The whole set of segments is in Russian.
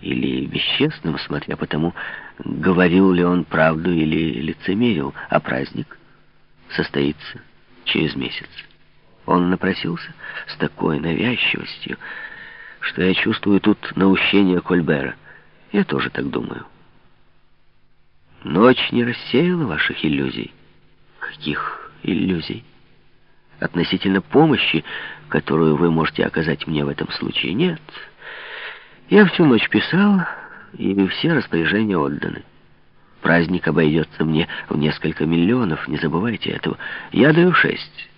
или бесчестным, смотря по тому, говорил ли он правду или лицемерил, а праздник состоится через месяц. Он напросился с такой навязчивостью, что я чувствую тут наущение Кольбера. Я тоже так думаю. Ночь не рассеяла ваших иллюзий. Каких иллюзий? Относительно помощи, которую вы можете оказать мне в этом случае, нет. Я всю ночь писал, и все распоряжения отданы. Праздник обойдется мне в несколько миллионов, не забывайте этого. Я даю шесть.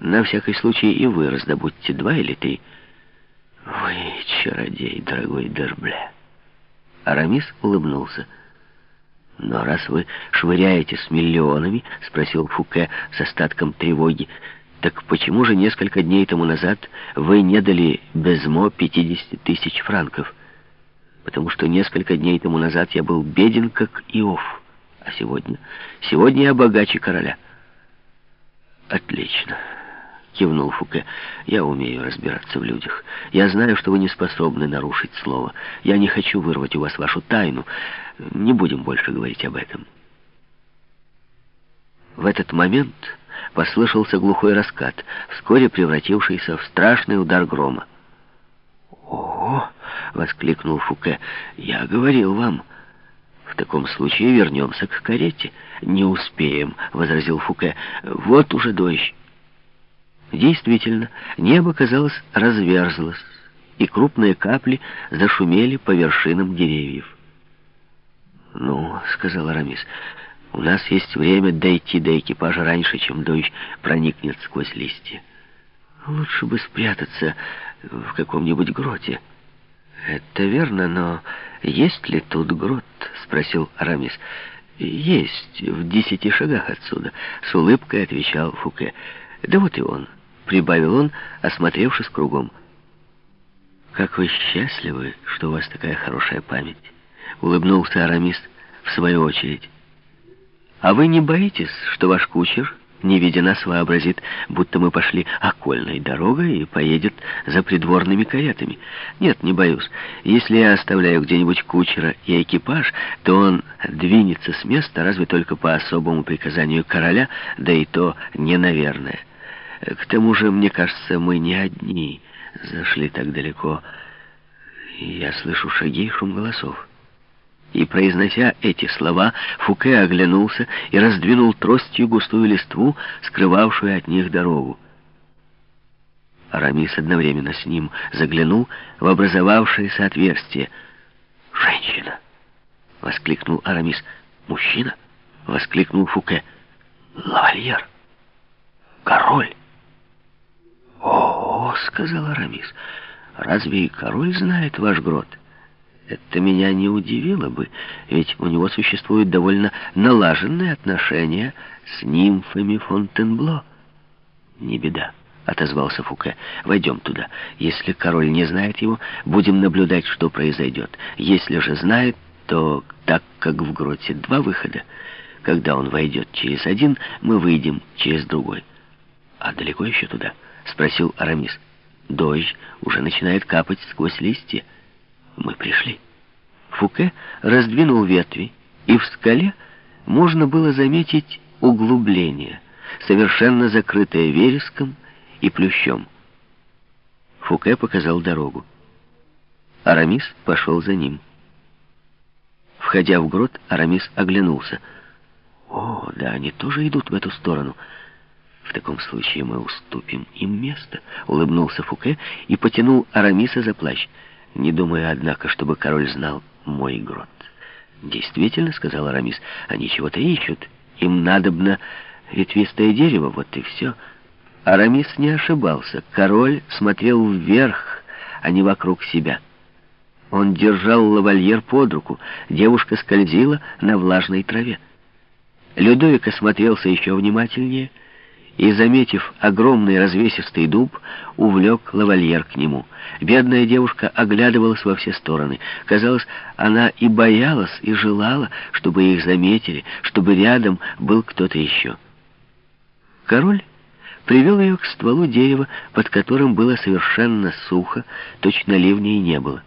На всякий случай и вы раздобудьте два или три. Вы чародей, дорогой Дербле. Арамис улыбнулся. «Но раз вы швыряете с миллионами, — спросил Фуке с остатком тревоги, — так почему же несколько дней тому назад вы не дали Безмо 50 тысяч франков? Потому что несколько дней тому назад я был беден, как Иов, а сегодня... Сегодня я богаче короля». «Отлично». — кивнул Фуке. «Я умею разбираться в людях. Я знаю, что вы не способны нарушить слово. Я не хочу вырвать у вас вашу тайну. Не будем больше говорить об этом». В этот момент послышался глухой раскат, вскоре превратившийся в страшный удар грома. «О!» — воскликнул Фуке. «Я говорил вам». «В таком случае вернемся к карете». «Не успеем», — возразил Фуке. «Вот уже дождь». Действительно, небо, казалось, разверзлось, и крупные капли зашумели по вершинам деревьев. «Ну, — сказал Арамис, — у нас есть время дойти до экипажа раньше, чем дождь проникнет сквозь листья. Лучше бы спрятаться в каком-нибудь гроте». «Это верно, но есть ли тут грот?» — спросил Арамис. «Есть, в десяти шагах отсюда», — с улыбкой отвечал Фуке. «Да вот и он». — прибавил он, осмотревшись кругом. «Как вы счастливы, что у вас такая хорошая память!» — улыбнулся Арамис в свою очередь. «А вы не боитесь, что ваш кучер, не видя нас, вообразит, будто мы пошли окольной дорогой и поедет за придворными каретами? Нет, не боюсь. Если я оставляю где-нибудь кучера и экипаж, то он двинется с места разве только по особому приказанию короля, да и то не наверное». К тому же, мне кажется, мы не одни зашли так далеко. Я слышу шаги и шум голосов. И, произнося эти слова, Фуке оглянулся и раздвинул тростью густую листву, скрывавшую от них дорогу. Арамис одновременно с ним заглянул в образовавшееся отверстие. «Женщина!» — воскликнул Арамис. «Мужчина?» — воскликнул Фуке. «Лавальер! Король!» «О, — сказал Арамис, — разве и король знает ваш грот?» Это меня не удивило бы, ведь у него существуют довольно налаженные отношения с нимфами Фонтенбло. «Не беда», — отозвался Фуке. «Войдем туда. Если король не знает его, будем наблюдать, что произойдет. Если же знает, то так как в гроте два выхода. Когда он войдет через один, мы выйдем через другой. А далеко еще туда?» — спросил Арамис. «Дождь уже начинает капать сквозь листья. Мы пришли». Фуке раздвинул ветви, и в скале можно было заметить углубление, совершенно закрытое вереском и плющом. Фуке показал дорогу. Арамис пошел за ним. Входя в грот, Арамис оглянулся. «О, да, они тоже идут в эту сторону». «В таком случае мы уступим им место», — улыбнулся Фуке и потянул Арамиса за плащ. «Не думаю, однако, чтобы король знал мой грот». «Действительно», — сказал Арамис, — «они чего-то ищут. Им надобно ветвистое дерево, вот и все». Арамис не ошибался. Король смотрел вверх, а не вокруг себя. Он держал лавальер под руку. Девушка скользила на влажной траве. Людовик осмотрелся еще внимательнее — и, заметив огромный развесистый дуб, увлек лавальер к нему. Бедная девушка оглядывалась во все стороны. Казалось, она и боялась, и желала, чтобы их заметили, чтобы рядом был кто-то еще. Король привел ее к стволу дерева, под которым было совершенно сухо, точно ливней не было.